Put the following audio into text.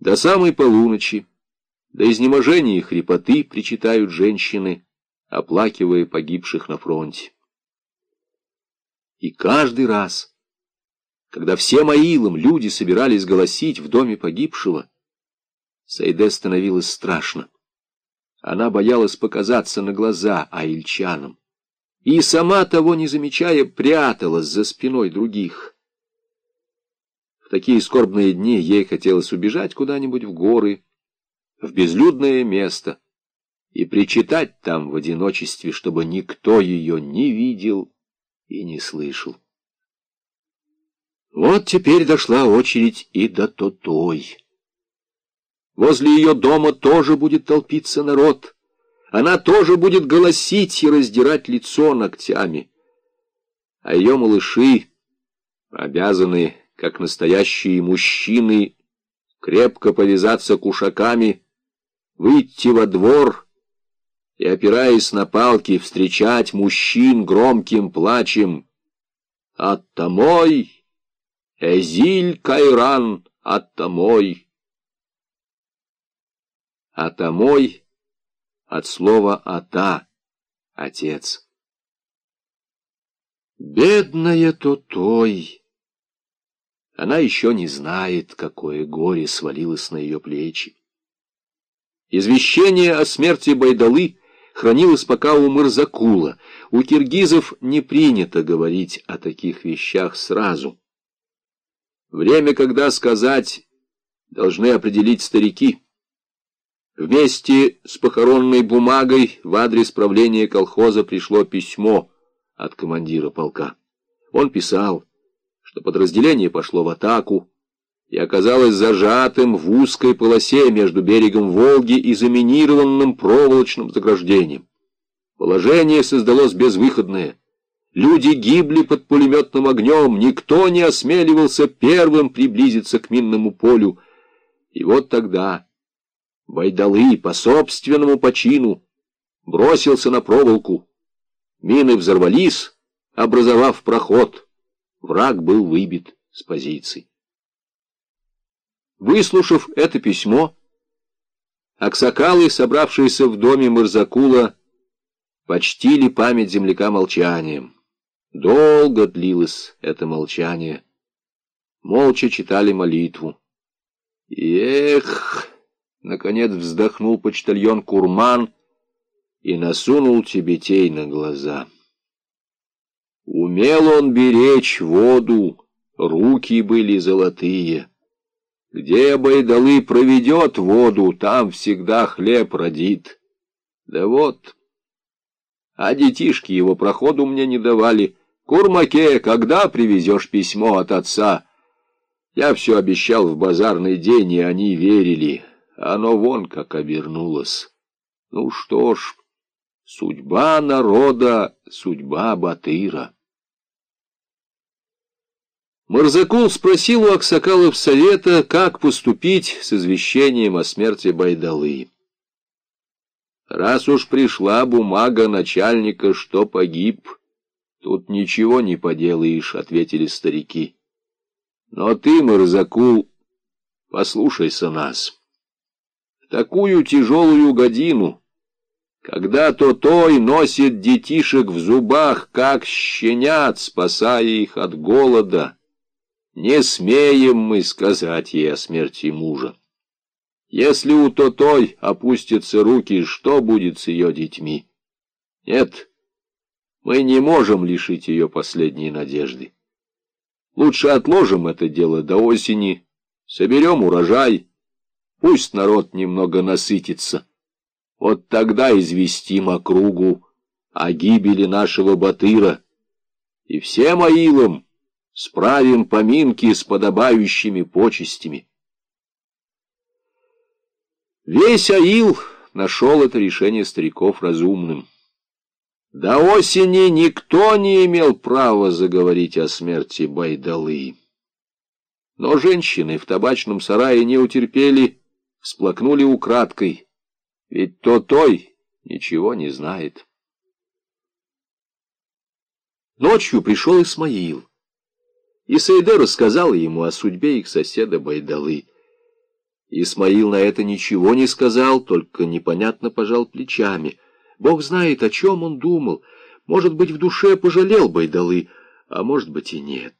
До самой полуночи, до изнеможения и хрипоты причитают женщины, оплакивая погибших на фронте. И каждый раз, когда всем аилам люди собирались голосить в доме погибшего, Сайде становилось страшно. Она боялась показаться на глаза аильчанам и, сама того не замечая, пряталась за спиной других. В такие скорбные дни ей хотелось убежать куда-нибудь в горы, в безлюдное место и причитать там в одиночестве, чтобы никто ее не видел и не слышал. Вот теперь дошла очередь и до Тотой. Возле ее дома тоже будет толпиться народ. Она тоже будет голосить и раздирать лицо ногтями. А ее малыши обязаны, как настоящие мужчины, крепко повязаться кушаками, выйти во двор и, опираясь на палки, встречать мужчин громким плачем. «Оттомой! Эзиль Кайран! Оттомой!» Атомой от слова «ата» — отец. Бедная Тотой! Она еще не знает, какое горе свалилось на ее плечи. Извещение о смерти Байдалы хранилось пока у Мырзакула. У киргизов не принято говорить о таких вещах сразу. Время, когда сказать, должны определить старики. Вместе с похоронной бумагой в адрес правления колхоза пришло письмо от командира полка. Он писал, что подразделение пошло в атаку и оказалось зажатым в узкой полосе между берегом Волги и заминированным проволочным заграждением. Положение создалось безвыходное. Люди гибли под пулеметным огнем, никто не осмеливался первым приблизиться к минному полю. И вот тогда... Байдалы по собственному почину бросился на проволоку. Мины взорвались, образовав проход. Враг был выбит с позиций. Выслушав это письмо, Аксакалы, собравшиеся в доме Мырзакула, почтили память земляка молчанием. Долго длилось это молчание. Молча читали молитву. Эх! Наконец вздохнул почтальон Курман и насунул Тибетей на глаза. Умел он беречь воду, руки были золотые. Где Байдалы проведет воду, там всегда хлеб родит. Да вот, а детишки его проходу мне не давали. Курмаке, когда привезешь письмо от отца? Я все обещал в базарный день, и они верили. Оно вон как обернулось. Ну что ж, судьба народа, судьба Батыра. Марзакул спросил у Аксакалов совета, как поступить с извещением о смерти Байдалы. Раз уж пришла бумага начальника, что погиб, тут ничего не поделаешь, — ответили старики. Но ты, Марзакул, послушайся нас такую тяжелую годину, когда то той носит детишек в зубах, как щенят, спасая их от голода. Не смеем мы сказать ей о смерти мужа. Если у Тотой опустятся руки, что будет с ее детьми? Нет, мы не можем лишить ее последней надежды. Лучше отложим это дело до осени, соберем урожай, Пусть народ немного насытится. Вот тогда известим округу о гибели нашего Батыра. И всем аилам справим поминки с подобающими почестями. Весь аил нашел это решение стариков разумным. До осени никто не имел права заговорить о смерти Байдалы. Но женщины в табачном сарае не утерпели всплакнули украдкой, ведь то той ничего не знает. Ночью пришел Исмаил, и Сайде рассказал ему о судьбе их соседа Байдалы. Исмаил на это ничего не сказал, только непонятно пожал плечами. Бог знает, о чем он думал. Может быть, в душе пожалел Байдалы, а может быть и нет.